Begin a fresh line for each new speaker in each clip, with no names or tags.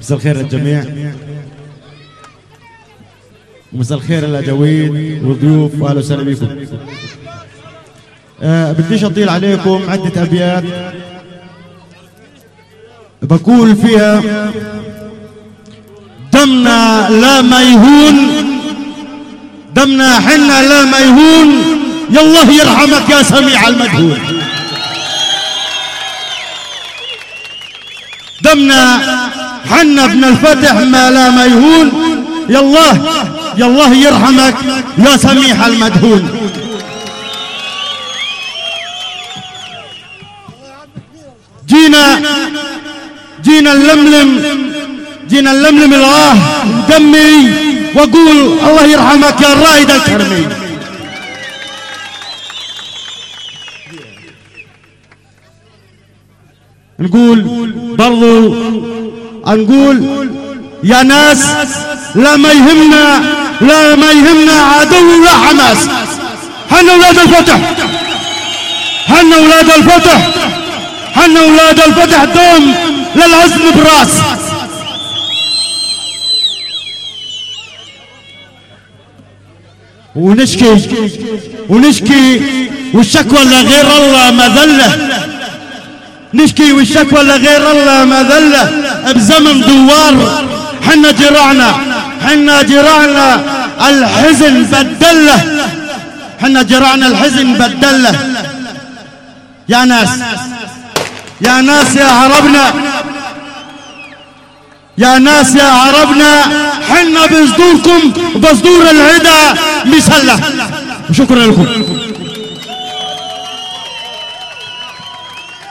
مساء الخير للجميع. ومساء الخير للأجاويد والضيوف واهلا وسهلا بكم. آه بديش أطيل عليكم عدة أبيات. بقول فيها دمنا لا ما يهون دمنا حنا لا ما يهون يا الله يرحمك يا سميع المجهول دمنا حنا ابن الفتح ما لا ما يهون يا الله يا الله يرحمك. يا سميع المدهون. جينا جينا نلملم جينا نلملم الغاه دمي. واقول الله يرحمك يا الرائد الكرمي. نقول برضو نقول يا ناس لا ما يهمنا لا ما يهمنا عدو ولا حماس. حنا أولاد الفتح. حنا أولاد الفتح. حنا أولاد الفتح دوم للعزم براس. ونشكي ونشكي والشكوى لغير الله مذله نشكي والشكوى لغير الله مذله بزمن دوار. حنا جرعنا حنا جرعنا الحزن بدله حنا جرعنا الحزن بدله يا ناس يا ناس يا عربنا. يا ناس يا عربنا حنا بصدوركم بصدور العدا. مسلح شكرا لكم.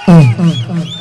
hum, hum, hum.